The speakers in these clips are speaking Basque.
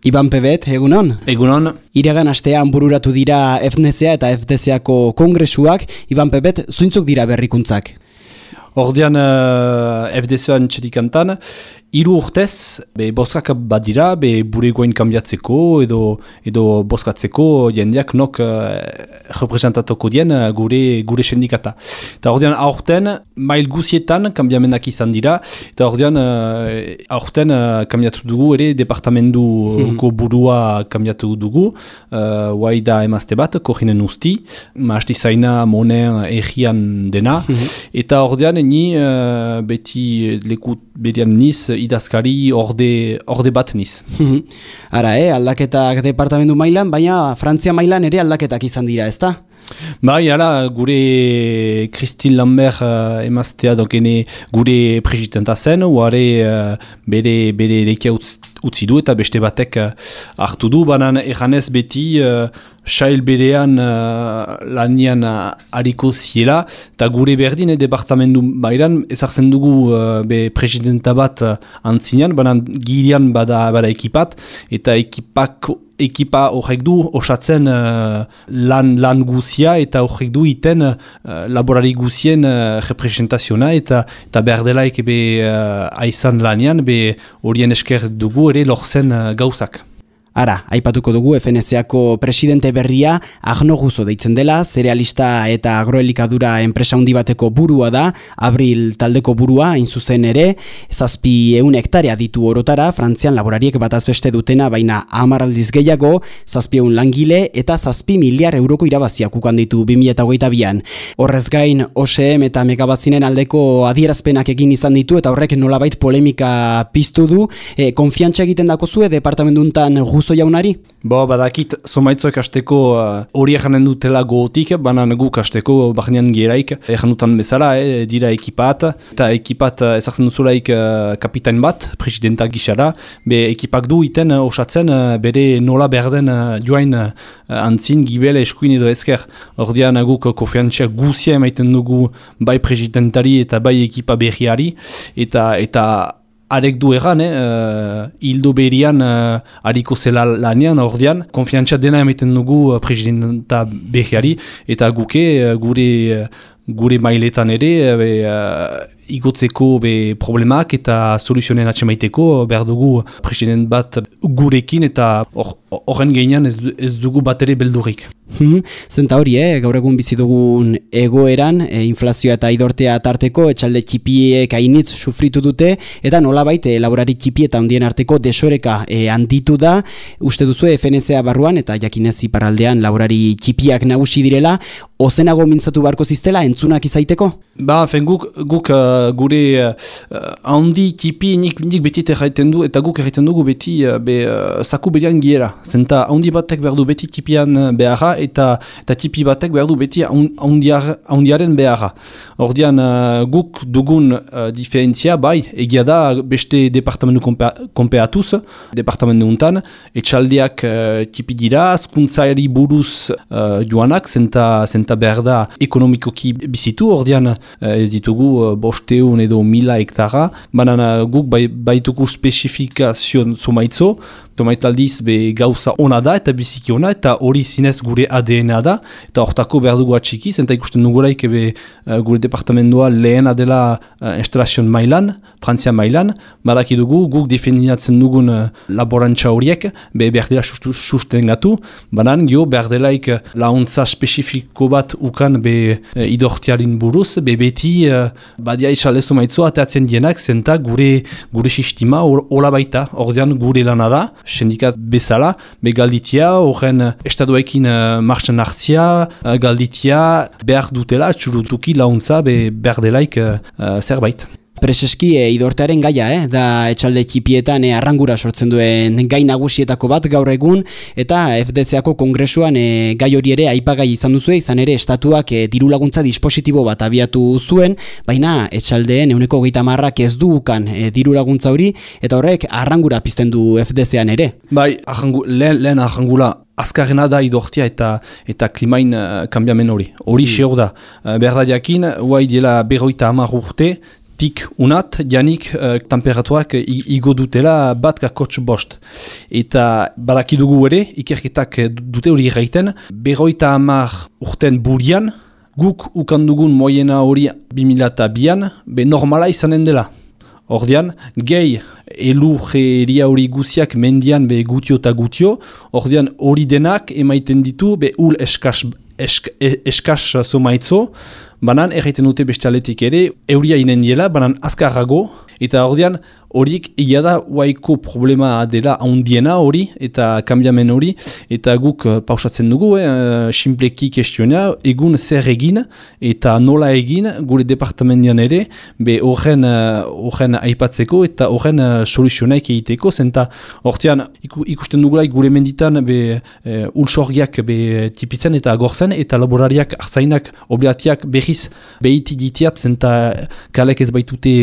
Iban Pebet, egunon? Egunon. Iragan astean bururatu dira FNCA eta FDCako kongresuak, Iban Pebet, zuintzuk dira berrikuntzak? Ordean uh, FDCan txedikantan, Iru urtez, be, boskak bat dira, be, buregoen kambiatzeko edo, edo boskatzeko jendeak nok uh, representatuko dien uh, gure, gure sendikata. Eta ordean aurten, mail guzietan kambiamenak izan dira, eta ordean uh, aurten uh, kambiatu dugu ere departamendu mm -hmm. burua kambiatu dugu, uh, guai da emazte bat, korinen usti, maasti zaina monen egian dena, mhm. eta ordean ni uh, beti leku berian niz, idazkari orde, orde bat niz. Mhm. Ara, eh, aldaketak departamentu mailan, baina Frantzia mailan ere aldaketak izan dira, ezta? Bai, ala, gure Christine Lambert uh, emaztea donkene gure presidenta zen, uare uh, bere, bere lekia utzi du eta beste batek uh, hartu du, banan ejanez beti uh, sail berean uh, lanian uh, hariko ziela, eta gure berdin departamentu bairan ezartzen dugu uh, be presidenta bat uh, antzinean, banan girian bada, bada ekipat, eta ekipak ekipa horrek du osatzen uh, lan, lan guzia eta horrek du iten uh, laborari guzien uh, representaziona eta, eta behar delaik be uh, aizan lanian be horien esker dugu ere lorzen uh, gauzak. Ara, aipatuko dugu FNZ-ako presidente berria Agno Guzo deitzen dela, zerealista eta agroelikadura enpresa handi bateko burua da, abril taldeko burua, hain zuzen ere, zazpi eun hektarea ditu orotara, frantzian laborariek bat azbeste dutena, baina amaraldiz gehiago, zazpi eun langile eta zazpi miliar euroko irabaziak ukan ditu 2008an. Horrez gain, OSM eta megabazinen aldeko adierazpenak egin izan ditu eta horrek nolabait polemika piztu du, e, konfiantza egiten dako zue departamentuntan guzo jaunari? Bo, badakit, somaitzoek asteko uh, hori uh, eganen dutela gotik, banan guk asteko bahnean geraik, egan dutan bezala, eh, dira ekipat, eta ekipat uh, ezartzen duzulaik uh, kapitain bat, presidenta gisara, be ekipak du iten uh, osatzen uh, bere nola berden uh, joain uh, antzin gibele eskuin edo ezker. Ordean guk konfiantzia guzia emaiten dugu bai presidentari eta bai ekipa berriari, eta eta arek du egan, eh, uh, hildo berian uh, hariko zela lanean, ordean, konfiantza dena emaiten dugu uh, presidenta behiari, eta guke uh, gure, gure mailetan ere, be, uh, igotzeko be, problemak eta soluzionen atxemaiteko, behar dugu president bat gurekin, eta horren or, geinean ez, ez dugu bat ere beldurik. Hmm, zenta hori, eh? gaur egun bizi dugun egoeran, e, inflazioa eta idortea tarteko, etxalde txipiek hainitz sufritu dute, eta nolabait e, laborari txipi eta handien arteko desoreka e, handitu da, uste duzu FNZA barruan, eta jakinez iparraldean laborari txipiak nagusi direla, ozenago mintzatu barko ziztela entzunak izaiteko? Ba, fen guk, guk uh, gure uh, handi txipi nik, nik beti erraiten du, eta guk erraiten dugu beti uh, be, uh, zaku berian giera. Zenta handi batek behar du beti txipian beharra, eta eta tipi batek behar du beti haundiaren beharra. Ordean uh, guk dugun uh, diferentzia bai, egia da beste departamentu konpeatuz, departamentu untan, etxaldiak uh, tipi dira, azkuntzaari buruz uh, joanak, zenta, zenta behar da ekonomikoki bizitu, ordean uh, ez ditugu uh, bosteun edo mila hektara, banan guk bai, baituko spesifikazion zumaitzo, Tomaitaldiz be gauza ona da eta biziki ona eta hori zinez gure ADN-a da eta hortako behar dugu atxiki zenta ikusten nugulaik ebe uh, gure departamentoa lehen adela uh, instalazion mailan, Frantzia mailan. Badaki dugu guk definiatzen dugun uh, laborantza horiek be behar dela susten gatu banan gio behar delaik launtza spesifiko bat ukan be uh, idortialin buruz. Be beti uh, badia isalezu maitzoa ateatzen dienak zenta gure gure sistema hola baita, ordean gure lana da sendikat bezala, be galditia, horren estaduekin uh, marxan hartzia, uh, galditia, behar dutela, txurutuki launtza, be behar delaik uh, zerbait. Preseski e, idortearen gaia, eh? da etxalde txipietan e, arrangura sortzen duen gai nagusietako bat gaur egun, eta FDC-ako kongresuan e, gai hori ere aipagai izan duzu, izan ere estatuak e, diru laguntza dispositibo bat abiatu zuen, baina etxaldeen euneko geita marrak ez duukan e, diru laguntza hori, eta horrek arrangura pizten du FDC-an ere. Bai, arrangu, lehen, lehen arrangula azkarrena da idortia eta eta klimain uh, kambiamen hori. Hori mm. da. Uh, behar da diakin, huai dela berroita amar urte, tik unat, janik uh, temperatuak igo dutela bat kakotx bost. Eta badakidugu ere, ikerketak dute hori gaiten, berroita amar urten burian, guk ukandugun moiena hori 2002an, be normala izanen dela. Ordean, gehi elurreria hori guziak mendian be gutio eta gutio, ordean hori denak emaiten ditu be ul eskas, esk, e, eskas somaitzo, banan erraiten dute bestialetik ere, euria inen diela, banan azkarrago, eta ordean horiek ia da waiko problema dela handiena hori eta kambiamen hori eta guk uh, pausatzen dugu eh, simpleki kestionea egun zer egin eta nola egin gure departamentean ere be horren uh, aipatzeko eta horren uh, soluzionaik egiteko zenta hortian ikusten dugulaik gure menditan be uh, ulsorgiak be tipitzen eta gorzen eta laborariak arzainak obliatiak behiz behiti ditiat zenta kalek ez baitute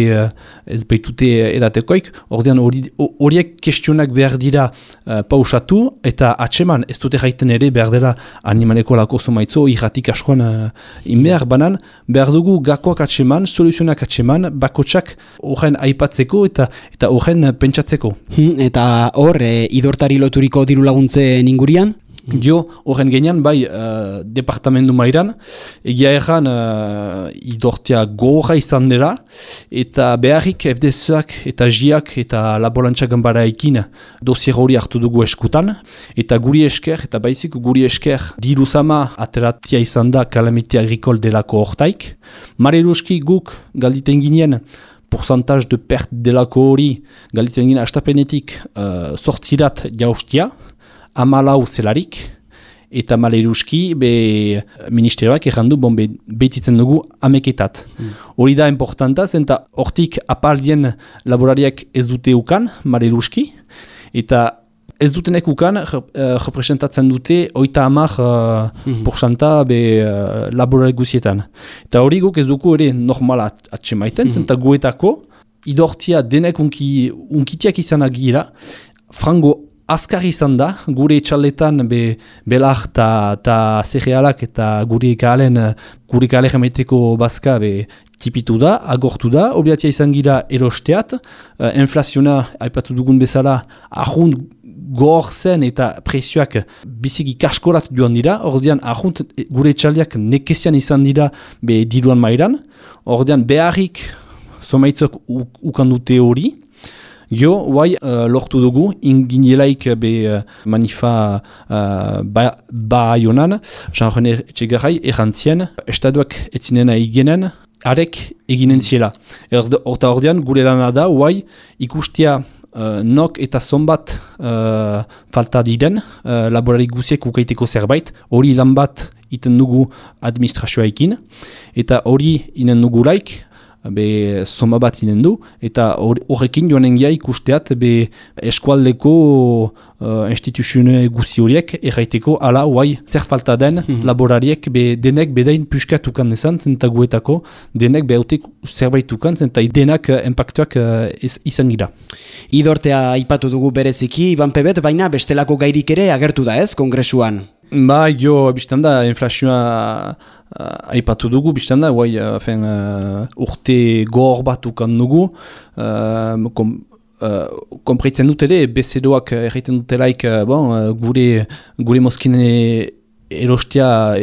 ez baitute edat edatekoik, ordean horiek kestionak behar dira uh, pausatu, eta atseman ez dute jaiten ere behar dela animaleko lako zomaitzo, irratik askoan uh, inbehar banan, behar dugu gakoak atseman, soluzionak atseman, bakotsak horren aipatzeko eta eta horren pentsatzeko. Hmm, eta hor, e, idortari loturiko diru laguntze ningurian? Jo, horren genian, bai, uh, departamentu mairan, egia erran uh, idortia gorra izan dela, eta beharrik FDSak eta JIak eta laborantza gambara ekin dosier hori hartu dugu eskutan, eta guri esker, eta baizik guri esker, diru sama ateratia izan da kalamite agrikol delako hortaik. Mare guk galditen ginen, Porzantaz de pert delako hori galditen ginen astapenetik uh, sortzirat jaustia, amalau zelarik, eta maleruski, be ministeroak errandu, bon, be, betitzen dugu ameketat. Hmm. Hori da importanta, zenta hortik apaldien laborariak ez dute ukan, maleruski, eta ez dutenek ukan, uh, representatzen dute, oita amak uh, mm -hmm. be uh, laborari guzietan. Eta hori guk ez duku ere normala atxemaiten, mm -hmm. zenta guetako, idortia denek unki, unkitiak izan agira, frango azkar izan da, gure etxaletan be, belak eta zerealak eta gure ikalen, gure ikalen jameteko bazka be, tipitu da, agortu da, obliatia izan gira erosteat, uh, inflaziona, haipatu dugun bezala, ahunt gor zen eta presioak biziki kaskorat joan dira, ordean ahunt gure etxaleak nekezian izan dira be diruan mairan, ordean beharrik somaitzok ukandute hori, Jo, guai, uh, lortu dugu, inginielaik be uh, manifa uh, ba, ba Jean-René Etxegarai, errantzien, estaduak etzinena igenen, arek eginen ziela. Horta ordean, gure lana da, guai, ikustia uh, nok eta zonbat uh, falta diren, uh, laborari guziek ukaiteko zerbait, hori lan bat iten dugu administrazioa ekin, eta hori inen dugu laik, be soma bat inen du, eta horrekin joanen gia ikusteat be eskualdeko uh, instituzione guzi horiek erraiteko ala huai zer falta den mm laborariek be denek bedain puskatukan ezan zenta guetako, denek behautek zerbaitukan zenta denak uh, impactuak uh, izan gira. Idortea aipatu dugu bereziki, Iban Pebet, baina bestelako gairik ere agertu da ez, kongresuan? Ba, jo, biztan da, inflazioa uh, aipatu dugu, biztan da, guai, uh, uh, urte gor bat ukan dugu, uh, kom, uh, kompraitzen dut ere, bezedoak erraiten dutelaik, uh, bon, uh, gure, gure moskine erostia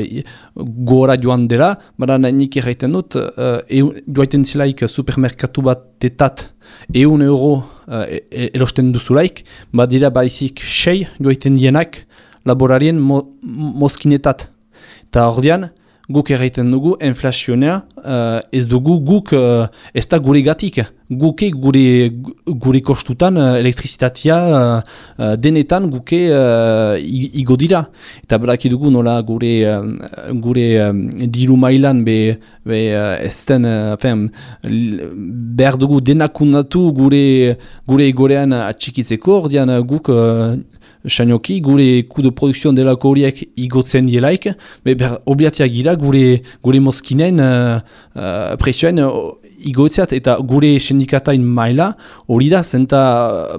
gora joan dela, bada nik erraiten dut, uh, joaiten zilaik supermerkatu bat detat eun euro uh, erosten duzulaik, badira baizik sei joaiten dienak, laborarien mo, moskinetat. Eta ordean, guk erraiten dugu, inflazionea, uh, ez dugu guk, uh, ez da gure gatik. Guke gure, gure kostutan, uh, elektrizitatea uh, denetan guke uh, igo dira. Eta beraki dugu nola gure, uh, gure um, diru mailan be, be uh, ez den, uh, behar dugu denakundatu gure, gure egorean atxikitzeko, ordean guk Sainoki, gure kudo produksion delako horiek igotzen dielaik, ber obliatia gira gure, gure moskinen uh, uh, presioen uh, igotzeat eta gure sindikatain maila hori da, zenta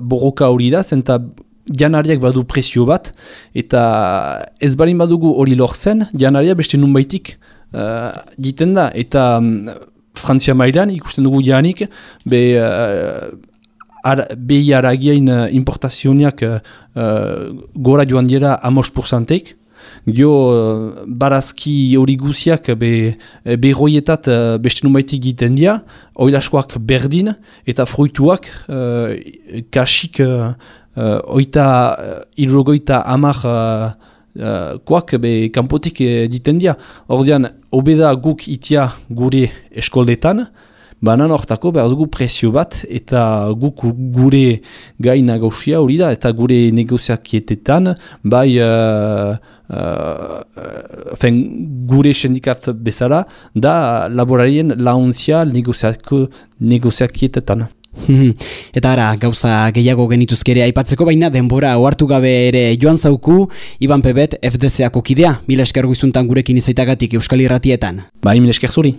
borroka hori da, zenta janariak badu presio bat, eta ez barin badugu hori lortzen, janaria beste nunbaitik uh, da, eta Frantzia mailan ikusten dugu janik, be, uh, behi aragien uh, importazioniak uh, gora joan dira amos porsantek, Gio, uh, barazki hori guziak be, beroietat uh, beste numaitik egiten dira, oilaskoak berdin eta fruituak uh, kasik uh, oita irrogoita amak uh, uh, koak be kanpotik egiten dira. Ordean, obeda guk itia gure eskoldetan, banan hortako behar dugu prezio bat eta guk gure gaina gausia hori da eta gure negoziakietetan bai uh, uh, gure sendikat bezala da laborarien launtzia negoziakietetan. Eta ara, gauza gehiago genituzkere aipatzeko baina denbora ohartu gabe ere joan zauku Iban Pebet FDZ-ako kidea, mila esker guizuntan gurekin izaitagatik Euskal Irratietan. Bai, mila esker zuri.